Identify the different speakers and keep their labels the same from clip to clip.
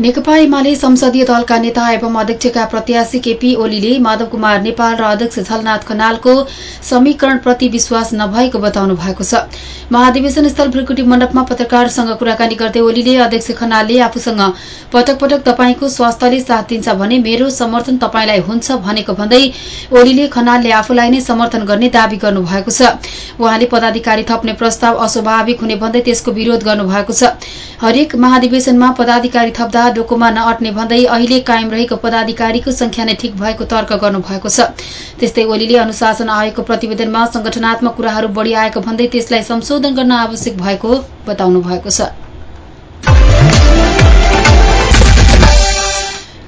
Speaker 1: नेकपा एमाले संसदीय दलका नेता एवं अध्यक्षका प्रत्याशी केपी ओलीले माधव कुमार नेपाल र अध्यक्ष झलनाथ खनालको समीकरणप्रति विश्वास नभएको बताउनु भएको छ। महाधिवेशन स्थल भ्रिकुटी मण्डपमा पत्रकारसँग कुराकानी गर्दै ओलीले अध्यक्ष खनालले आफूसँग पटक पटक तपाईँको स्वास्थ्यले साथ दिन्छ भने मेरो समर्थन तपाईँलाई हुन्छ भनेको भन्दै ओलीले खनालले आफूलाई नै समर्थन गर्ने दावी गर्नु भएको छ। उहाँले पदाधिकारी थप्ने प्रस्ताव अस्वाभाविक हुने भन्दै त्यसको विरोध गर्नुभएको छ। हरेक महाधिवेशनमा पदाधिकारी थप्दा डोकोमा नअट्ने भन्दै अहिले कायम रहेको पदाधिकारीको संख्या नै ठिक भएको तर्क गर्नुभएको छ। त्यस्तै ओलीले अनुशासन आयोगको प्रतिवेदनमा संगठनात्मक कुराहरू बढ़ी आएको भन्दै त्यसलाई संशोधन गर्न आवश्यक भएको बताउनु भएको छ।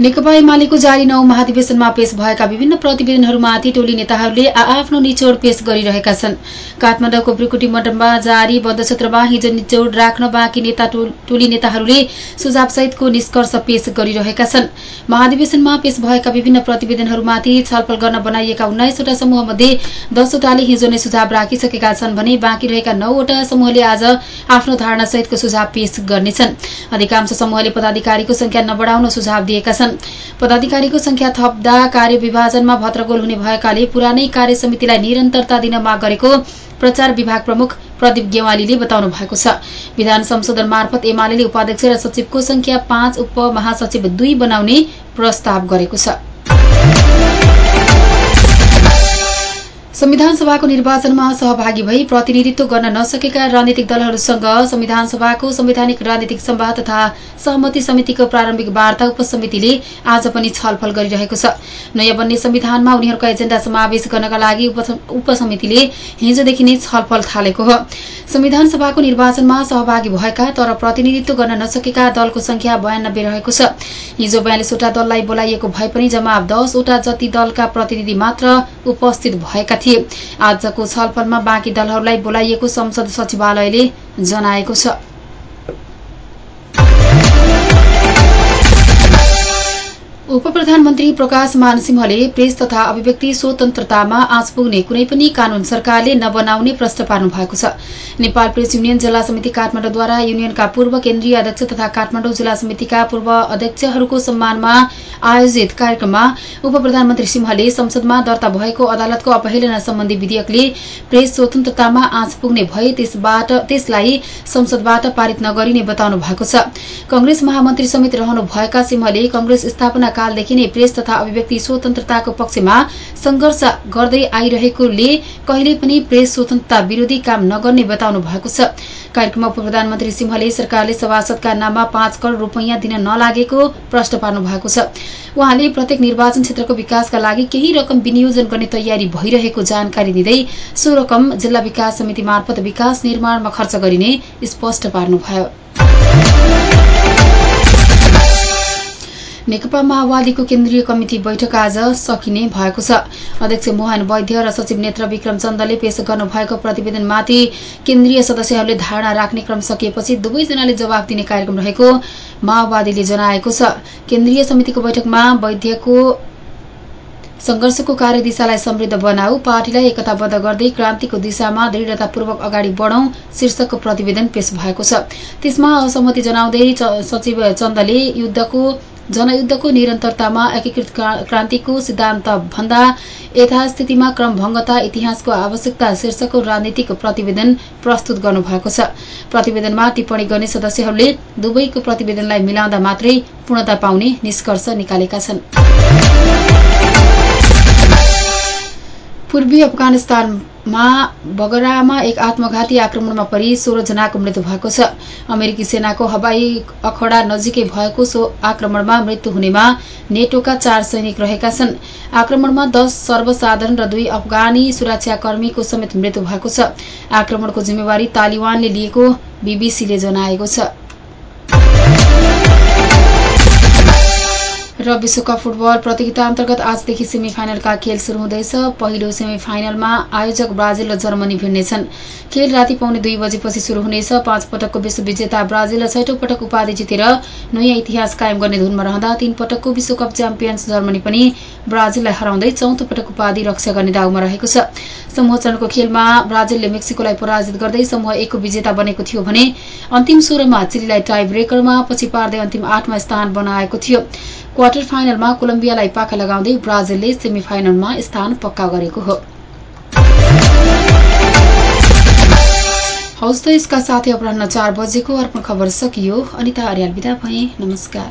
Speaker 1: नेकपा एमालेको जारी नौ महाधिवेशनमा पेश भएका विभिन्न प्रतिवेदनहरूमाथि टोली नेताहरूले आफ्नो निचोड पेश गरिरहेका छन्। काठमाडौँको ब्रिकुटी मण्डपमा जारी बन्द क्षेत्रमा हिजो निचोड राख्न बाँकी नेता टोली नेताहरूले सुझावसहितको निष्कर्ष पेश गरिरहेका छन्। महाधिवेशनमा पेश भएका विभिन्न प्रतिवेदनहरूमाथि छलफल गर्न बनाइएका उन्नाइसवटा समूहमध्ये दसवटाले हिजो नै सुझाव राखिसकेका छन् भने बाँकी रहेका नौवटा समूहले आज आफ्नो धारणासहितको सुझाव पेश गर्नेछन्। अधिकांश समूहले पदाधिकारीको संख्या नबढ़ाउन सुझाव दिएका पदाधिकारीको संख्या थप्दा कार्य विभाजनमा भद्रगोल हुने भएकाले पुरानै कार्य समितिलाई निरन्तरता दिन माग गरेको प्रचार विभाग प्रमुख प्रदीप गेवालीले बताउनु भएको छ। विधान संशोधन मार्फत एमाले उपाध्यक्ष र सचिवको संख्या पाँच उप महासचिव दुई बनाउने प्रस्ताव गरेको छ। संविधान सभाको निर्वाचनमा सहभागी भई प्रतिनिधित्व गर्न नसकेका राजनीतिक दलहरूसँग संविधान सभाको संवैधानिक राजनीतिक सम्वाद तथा सहमति समितिको प्रारम्भिक वार्ता उपसमितिले आज पनि छलफल गरिरहेको छ। नयाँ बन्ने संविधानमा उनीहरूका एजेण्डा समावेश गर्नका लागि उपसमितिले हिजोदेखि नै छलफल थालेको हो। संविधान सभाको निर्वाचनमा सहभागी भएका तर प्रतिनिधित्व गर्न नसकेका दलको संख्या बयानब्बे रहेको छ। हिजो बयालिसवटा दललाई बोलाइएको भए पनि जम्मा दसवटा जति दलका प्रतिनिधि मात्र उपस्थित भएका थिए। आजको छलफलमा बाँकी दलहरूलाई बोलाइएको संसद सचिवालयले जनाएको छ। उप प्रधानमन्त्री प्रकाश मानसिंहले प्रेस तथा अभिव्यक्ति स्वतन्त्रतामा आँच पुग्ने कुनै पनि कानून सरकारले नबनाउने प्रश्न पार्नु भएको छ। नेपाल प्रेस युनियन जिल्ला समिति काठमाडौँद्वारा युनियनका पूर्व केन्द्रीय अध्यक्ष तथा काठमाडौँ जिल्ला समितिका पूर्व अध्यक्षहरूको सम्मानमा आयोजित कार्यक्रममा उप प्रधानमन्त्री सिंहले संसदमा दर्ता भएको अदालतको अपहेलना सम्बन्धी विधेयकले प्रेस स्वतन्त्रतामा आँच पुग्ने भए त्यसलाई संसदबाट पारित नगरिने बताउनु भएको छ। कंग्रेस महामन्त्री समेत रहनुभएका सिंहले कंग्रेस स्थापना कालदेखि नै प्रेस तथा अभिव्यक्ति स्वतन्त्रताको पक्षमा संघर्ष गर्दै आइरहेकोले कहिले पनि प्रेस स्वतन्त्रता विरोधी काम नगर्ने बताउनु भएको छ। कार्यक्रममा उप प्रधानमन्त्री सिंहले सरकारले सभासदका नाममा पाँच करोड़ रूपियाँ दिन नलागेको प्रश्न पार्नु भएको छ। उहाँले प्रत्येक निर्वाचन क्षेत्रको विकासका लागि केही रकम विनियोजन गर्ने तयारी भइरहेको जानकारी दिँदै सो रकम जिल्ला विकास समिति मार्फत विकास निर्माणमा खर्च गरिने स्पष्ट पार्नुभयो। नेकपा माओवादीको केन्द्रीय कमिटी बैठक आज सकिने भएको छ। अध्यक्ष मोहन वैद्य र सचिव नेत्र विक्रम चन्दले पेश गर्नुभएको प्रतिवेदनमाथि केन्द्रीय सदस्यहरूले धारणा राख्ने क्रम सकिएपछि दुवैजनाले जवाब दिने कार्यक्रम रहेको माओवादीले जनाएको छ। केन्द्रीय समितिको बैठकमा वैद्यको संघर्षको कार्यदिशालाई समृद्ध बनाऊ पार्टीलाई एकताबद्ध गर्दै क्रान्तिको दिशामा दृढतापूर्वक अगाडि बढौं शीर्षकको प्रतिवेदन पेश भएको छ। त्यसमा असहमति जनाउँदै सचिव चन्दले युद्धको जनयुद्धको निरन्तरतामा एकीकृत क्रान्तिको सिद्धान्त भन्दा यथास्थितिमा क्रमभंगता इतिहासको आवश्यकता शीर्षकको राजनीतिक प्रतिवेदन प्रस्तुत गर्नुभएको छ। प्रतिवेदनमा टिप्पणी गर्ने सदस्यहरूले दुवैको प्रतिवेदनलाई मिलाउँदा मात्रै पूर्णता पाउने निष्कर्ष निकालेका छन्। पूर्वी अफगानिस्तानमा बगरामा एक आत्मघाती आक्रमणमा परि सोह्र जनाको मृत्यु भएको छ। अमेरिकी सेनाको हवाई अखडा नजिकै भएको सो आक्रमणमा मृत्यु हुनेमा नेटोका चार सैनिक रहेका छन्। आक्रमणमा दश सर्वसाधारण र दुई अफगानी सुरक्षाकर्मीको समेत मृत्यु भएको छ। आक्रमणको जिम्मेवारी तालिबानले लिएको बीबीसीले जनाएको छ। र विश्वकप फुटबल प्रतियोगिता अन्तर्गत आजदेखि सेमी फाइनलका खेल शुरू हुँदैछ। पहिलो सेमी फाइनलमा आयोजक ब्राजिल र जर्मनी भिड्नेछन्। खेल राति पाउने दुई बजेपछि शुरू हुनेछ। पाँच पटकको विश्व विजेता ब्राजिल र छैटौं पटक उपाधि जितेर नयाँ इतिहास कायम गर्ने धुनमा रहँदा तीन पटकको विश्वकप च्याम्पियन्स जर्मनी पनि ब्राजिललाई हराउँदै चौथो पटक उपाधि रक्षा गर्ने दाउमा रहेको छ। समूह चरणको खेलमा ब्राजिलले मेक्सिकोलाई पराजित गर्दै समूह एकको विजेता बनेको थियो भने अन्तिम सोह्रमा चिलीलाई टाई ब्रेकरमा पछि पार्दै अन्तिम आठमा स्थान बनाएको थियो। क्वार्टर फाइनलमा कोलम्बियालाई पाखा लगाउँदै ब्राजिलले सेमी फाइनलमा स्थान पक्का गरेको हो। हौस् त यसका साथै अपराह चार बजेको अर्पण खबर सकियो। अनिता अर्याल विदा भए। नमस्कार।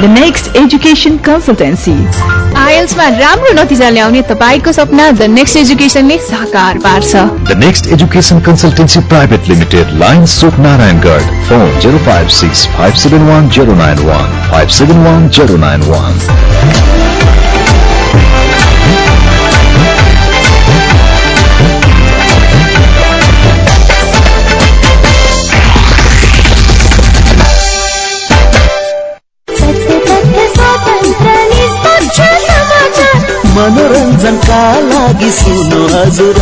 Speaker 2: द नेक्स्ट एजुकेसन कन्सल्टेन्सी आइएल्समा राम्रो नतिजा ल्याउने तपाईँको सपना द नेक्स्ट एजुकेसनले साकार पार्छ।
Speaker 3: The next education consultancy private limited line सोक Narayangarh phone zero five six five seven one zero nine one five seven one zero nine one
Speaker 4: मनोरञ्जनका लागि सुन्नु हजुर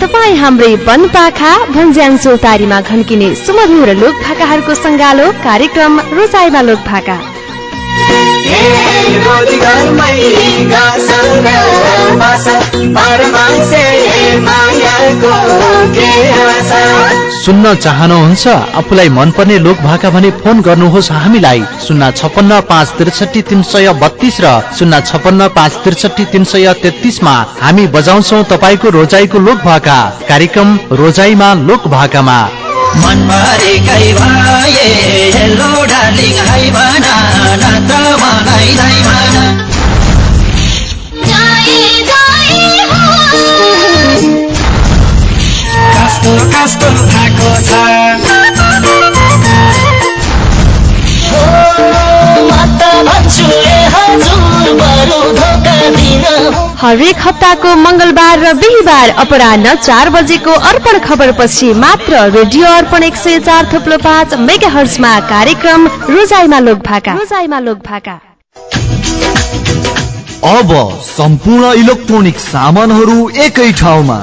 Speaker 5: तपाईँ हाम्रै वनपाखा भन्ज्याङ चौतारीमा घन्किने सुमधुर लोक भाकाहरूको सङ्गालो कार्यक्रम रोजाइमा लोक भाका
Speaker 6: सुन्न चाहनुहुन्छ आफूलाई मनपर्ने लोक भाका भने फोन गर्नुहोस् हामीलाई। शून्य छपन्न पाँच त्रिसठी तिन सय बत्तीस र शून्य छपन्न पाँच त्रिसठी तिन सय तेत्तिसमा हामी बजाउँछौ तपाईँको रोजाइको लोक भाका कार्यक्रम रोजाइमा लोक भाकामा
Speaker 4: मनभरेकै भए हेलो डार्लिङ हाई भना नत्र मलाई भना कस्तो कस्तो भएको छ
Speaker 5: हरेक हप्ताको मंगलबार र बिहिबार अपराह चार बजेको अर्पण खबर पछि मात्र रेडियो अर्पण एक सय चार थुप्लो पाँच मेगा हर्समा कार्यक्रम रोजाइमा लोक भाका रोजाइमा लोक भाका
Speaker 6: अब सम्पूर्ण इलेक्ट्रोनिक सामानहरू एकै ठाउँमा।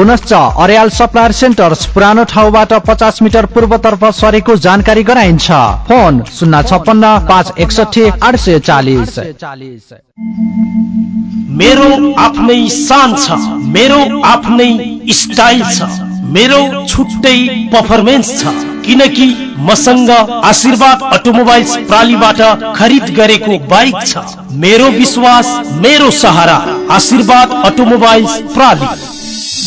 Speaker 6: पुनश्च अर्याल सप्लायर सेन्टर्स पुरानो ठाउँबाट पचास मिटर पूर्वतर्फ सरेको जानकारी गराइन्छ। फोन शून्य छप्पन्न पाँच एकसठी आठ सय चालिस।
Speaker 7: मेरो आफ्नै शान छ। मेरो आफ्नै स्टाइल छ। मेरो छुट्टै पर्फर्मेन्स छ। किनकि मसँग आशीर्वाद अटोमोबाइल्स प्रालीबाट खरिद गरेको बाइक छ। मेरो विश्वास मेरो सहारा आशीर्वाद अटोमोबाइल्स प्राली।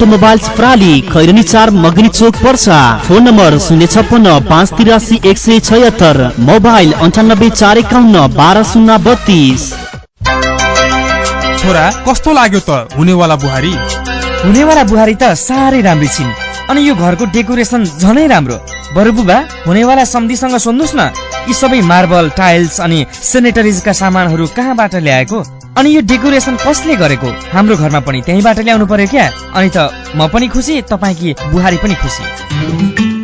Speaker 8: अटोमोबाइल्स प्राली खैरनी चार मगनी चोक पर्सा। फोन नम्बर शून्य छप्पन्न पाँच तिरासी एक सय छयत्तर। मोबाइल अन्ठानब्बे चार एकाउन्न बाह्र शून्य बत्तिस।
Speaker 9: छोरा कस्तो लाग्यो त हुनेवाला बुहारी?
Speaker 10: हुनेवाला बुहारी त साह्रै राम्री छिन्। अनि यो घरको डेकोरेसन झनै राम्रो। बरु बुबा हुनेवाला सम्धिसँग सोध्नुहोस् न यी सबै मार्बल टाइल्स अनि सेनेटरिजका सामानहरू कहाँबाट ल्याएको? अनि यो डेकोरेसन कसले गरेको? हाम्रो घरमा पनि त्यहीँबाट ल्याउनु पर्यो क्या? अनि त म पनि खुसी तपाईँकी बुहारी पनि खुसी?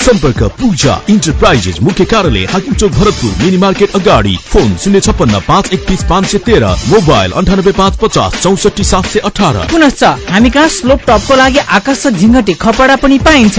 Speaker 11: सम्पर्क पूजा इन्टरप्राइजेस मुख्य कार्यालय हाकिम चोक भरतपुर मिनी मार्केट अगाडि। फोन शून्य छप्पन्न पाँच एकतिस पाँच सय तेह्र मोबाइल अन्ठानब्बे पाँच पचास चौसठी सात सय अठार।
Speaker 10: पुनश्च हामी कहाँ स्लोप टपको लागि आकर्षक झिङ्गटे खपडा पनि पाइन्छ।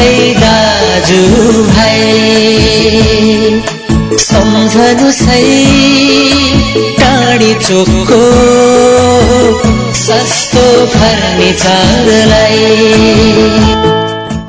Speaker 4: सही टाढी चोकको सस्तो फर्निचरलाई